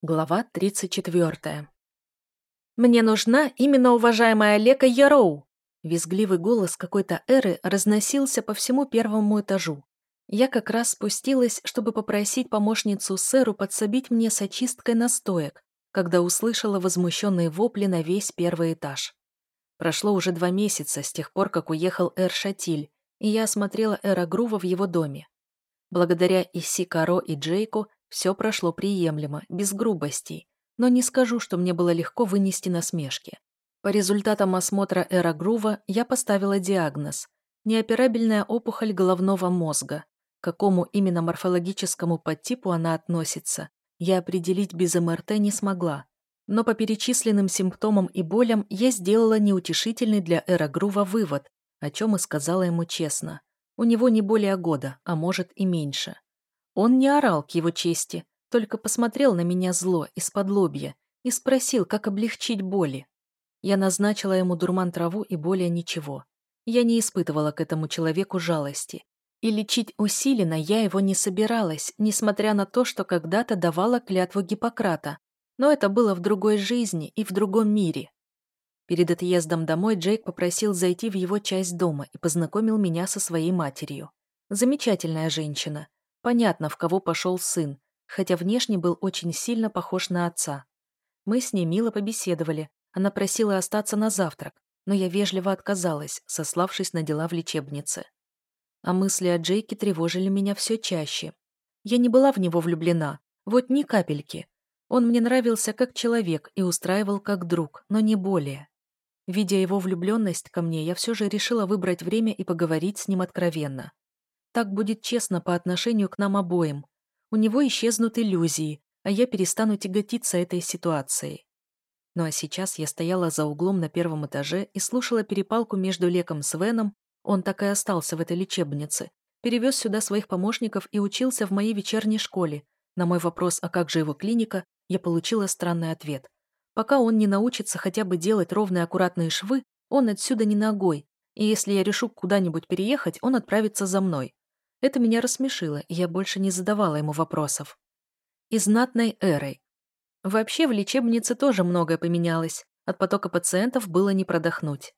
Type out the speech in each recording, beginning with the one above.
Глава 34. «Мне нужна именно уважаемая Лека Яроу!» Визгливый голос какой-то эры разносился по всему первому этажу. Я как раз спустилась, чтобы попросить помощницу сэру подсобить мне с очисткой настоек, когда услышала возмущенные вопли на весь первый этаж. Прошло уже два месяца с тех пор, как уехал Эр Шатиль, и я осмотрела Эра Грува в его доме. Благодаря Иси Каро и Джейку все прошло приемлемо, без грубостей, но не скажу, что мне было легко вынести насмешки. По результатам осмотра Эра Грува я поставила диагноз – неоперабельная опухоль головного мозга. К какому именно морфологическому подтипу она относится, я определить без МРТ не смогла. Но по перечисленным симптомам и болям я сделала неутешительный для Эра Грува вывод, о чем и сказала ему честно. У него не более года, а может и меньше. Он не орал к его чести, только посмотрел на меня зло, из-под лобья, и спросил, как облегчить боли. Я назначила ему дурман траву и более ничего. Я не испытывала к этому человеку жалости. И лечить усиленно я его не собиралась, несмотря на то, что когда-то давала клятву Гиппократа. Но это было в другой жизни и в другом мире. Перед отъездом домой Джейк попросил зайти в его часть дома и познакомил меня со своей матерью. Замечательная женщина. Понятно, в кого пошел сын, хотя внешне был очень сильно похож на отца. Мы с ней мило побеседовали. Она просила остаться на завтрак, но я вежливо отказалась, сославшись на дела в лечебнице. А мысли о Джейке тревожили меня все чаще. Я не была в него влюблена, вот ни капельки. Он мне нравился как человек и устраивал как друг, но не более. Видя его влюбленность ко мне, я все же решила выбрать время и поговорить с ним откровенно. Так будет честно по отношению к нам обоим. У него исчезнут иллюзии, а я перестану тяготиться этой ситуацией. Ну а сейчас я стояла за углом на первом этаже и слушала перепалку между Леком с Веном, он так и остался в этой лечебнице, перевез сюда своих помощников и учился в моей вечерней школе. На мой вопрос, а как же его клиника, я получила странный ответ. Пока он не научится хотя бы делать ровные аккуратные швы, он отсюда не ногой, и если я решу куда-нибудь переехать, он отправится за мной. Это меня рассмешило, и я больше не задавала ему вопросов. И знатной эрой. Вообще в лечебнице тоже многое поменялось. От потока пациентов было не продохнуть.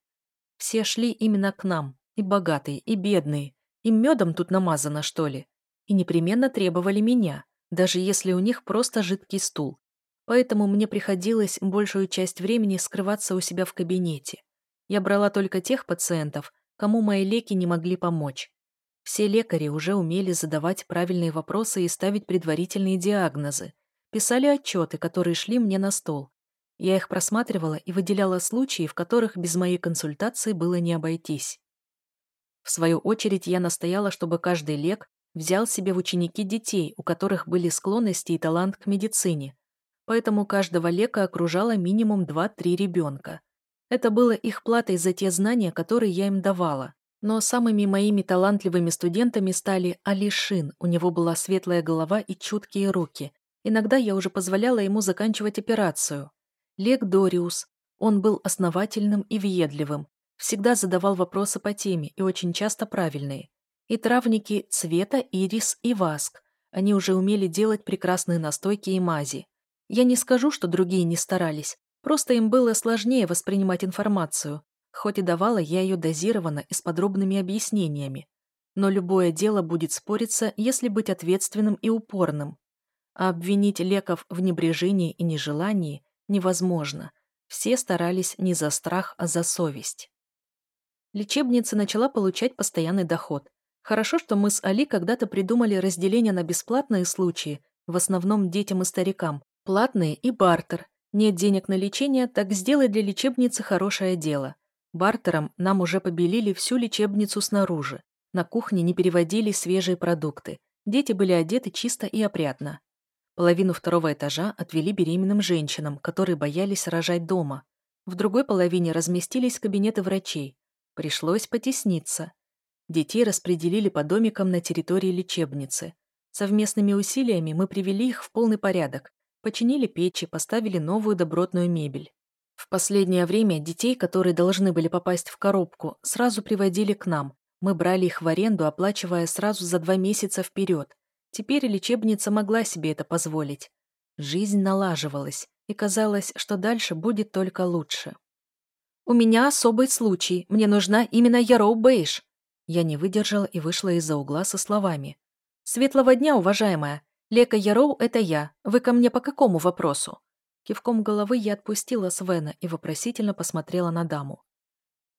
Все шли именно к нам. И богатые, и бедные. Им медом тут намазано, что ли. И непременно требовали меня, даже если у них просто жидкий стул. Поэтому мне приходилось большую часть времени скрываться у себя в кабинете. Я брала только тех пациентов, кому мои леки не могли помочь. Все лекари уже умели задавать правильные вопросы и ставить предварительные диагнозы. Писали отчеты, которые шли мне на стол. Я их просматривала и выделяла случаи, в которых без моей консультации было не обойтись. В свою очередь я настояла, чтобы каждый лек взял себе в ученики детей, у которых были склонности и талант к медицине. Поэтому каждого лека окружало минимум 2-3 ребенка. Это было их платой за те знания, которые я им давала. Но самыми моими талантливыми студентами стали Алишин, у него была светлая голова и чуткие руки. Иногда я уже позволяла ему заканчивать операцию. Лек Дориус, он был основательным и въедливым, всегда задавал вопросы по теме и очень часто правильные. И травники Цвета, Ирис и Васк, они уже умели делать прекрасные настойки и мази. Я не скажу, что другие не старались, просто им было сложнее воспринимать информацию, Хоть и давала я ее дозированно и с подробными объяснениями. Но любое дело будет спориться, если быть ответственным и упорным. А обвинить леков в небрежении и нежелании невозможно. Все старались не за страх, а за совесть. Лечебница начала получать постоянный доход. Хорошо, что мы с Али когда-то придумали разделение на бесплатные случаи, в основном детям и старикам, платные и бартер. Нет денег на лечение, так сделай для лечебницы хорошее дело. Бартером нам уже побелили всю лечебницу снаружи. На кухне не переводили свежие продукты. Дети были одеты чисто и опрятно. Половину второго этажа отвели беременным женщинам, которые боялись рожать дома. В другой половине разместились кабинеты врачей. Пришлось потесниться. Детей распределили по домикам на территории лечебницы. Совместными усилиями мы привели их в полный порядок, починили печи, поставили новую добротную мебель. В последнее время детей, которые должны были попасть в коробку, сразу приводили к нам. Мы брали их в аренду, оплачивая сразу за два месяца вперед. Теперь лечебница могла себе это позволить. Жизнь налаживалась, и казалось, что дальше будет только лучше. «У меня особый случай, мне нужна именно Яроу Бейш». Я не выдержала и вышла из-за угла со словами. «Светлого дня, уважаемая. Лека Яроу — это я. Вы ко мне по какому вопросу?» Кивком головы я отпустила Свена и вопросительно посмотрела на даму.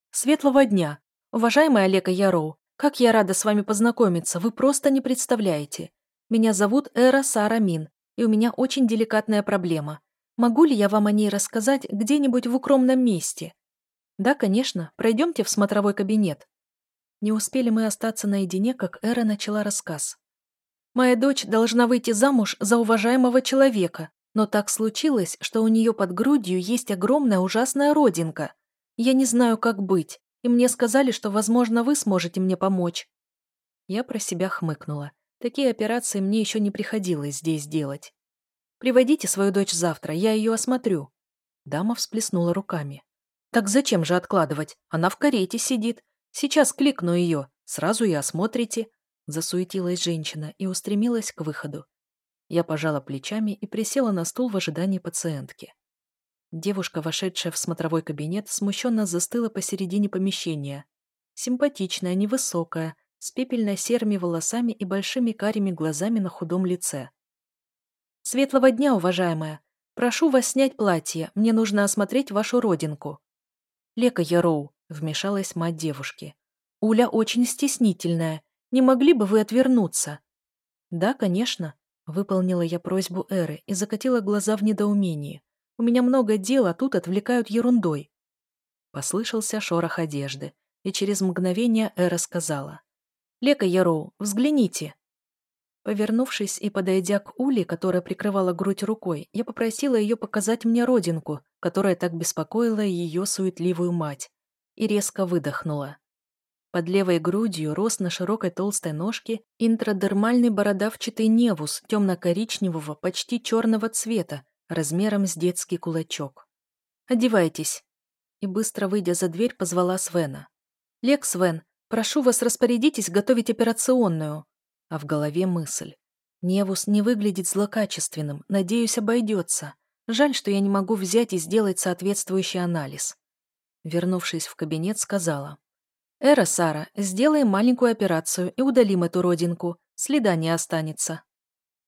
«Светлого дня! Уважаемая Лека Яроу, как я рада с вами познакомиться, вы просто не представляете. Меня зовут Эра Сара Мин, и у меня очень деликатная проблема. Могу ли я вам о ней рассказать где-нибудь в укромном месте? Да, конечно, пройдемте в смотровой кабинет. Не успели мы остаться наедине, как Эра начала рассказ. Моя дочь должна выйти замуж за уважаемого человека, но так случилось, что у нее под грудью есть огромная ужасная родинка. Я не знаю, как быть, и мне сказали, что, возможно, вы сможете мне помочь. Я про себя хмыкнула. Такие операции мне еще не приходилось здесь делать. Приводите свою дочь завтра, я ее осмотрю. Дама всплеснула руками. Так зачем же откладывать? Она в карете сидит. Сейчас кликну ее, сразу и осмотрите. Засуетилась женщина и устремилась к выходу. Я пожала плечами и присела на стул в ожидании пациентки. Девушка, вошедшая в смотровой кабинет, смущенно застыла посередине помещения. Симпатичная, невысокая, с пепельно-серыми волосами и большими карими глазами на худом лице. «Светлого дня, уважаемая! Прошу вас снять платье, мне нужно осмотреть вашу родинку». «Лека Яроу», — вмешалась мать девушки. «Уля очень стеснительная. Не могли бы вы отвернуться?» «Да, конечно», — выполнила я просьбу Эры и закатила глаза в недоумении. У меня много дел, а тут отвлекают ерундой». Послышался шорох одежды, и через мгновение Эра сказала. «Лека Яроу, взгляните». Повернувшись и подойдя к Уле, которая прикрывала грудь рукой, я попросила ее показать мне родинку, которая так беспокоила ее суетливую мать, и резко выдохнула. Под левой грудью рос на широкой толстой ножке интрадермальный бородавчатый невус темно-коричневого, почти черного цвета, размером с детский кулачок. «Одевайтесь». И быстро выйдя за дверь, позвала Свена. «Лек, Свен, прошу вас, распорядитесь готовить операционную». А в голове мысль. Невус не выглядит злокачественным, надеюсь, обойдется. Жаль, что я не могу взять и сделать соответствующий анализ. Вернувшись в кабинет, сказала. «Эра, Сара, сделаем маленькую операцию и удалим эту родинку. Следа не останется».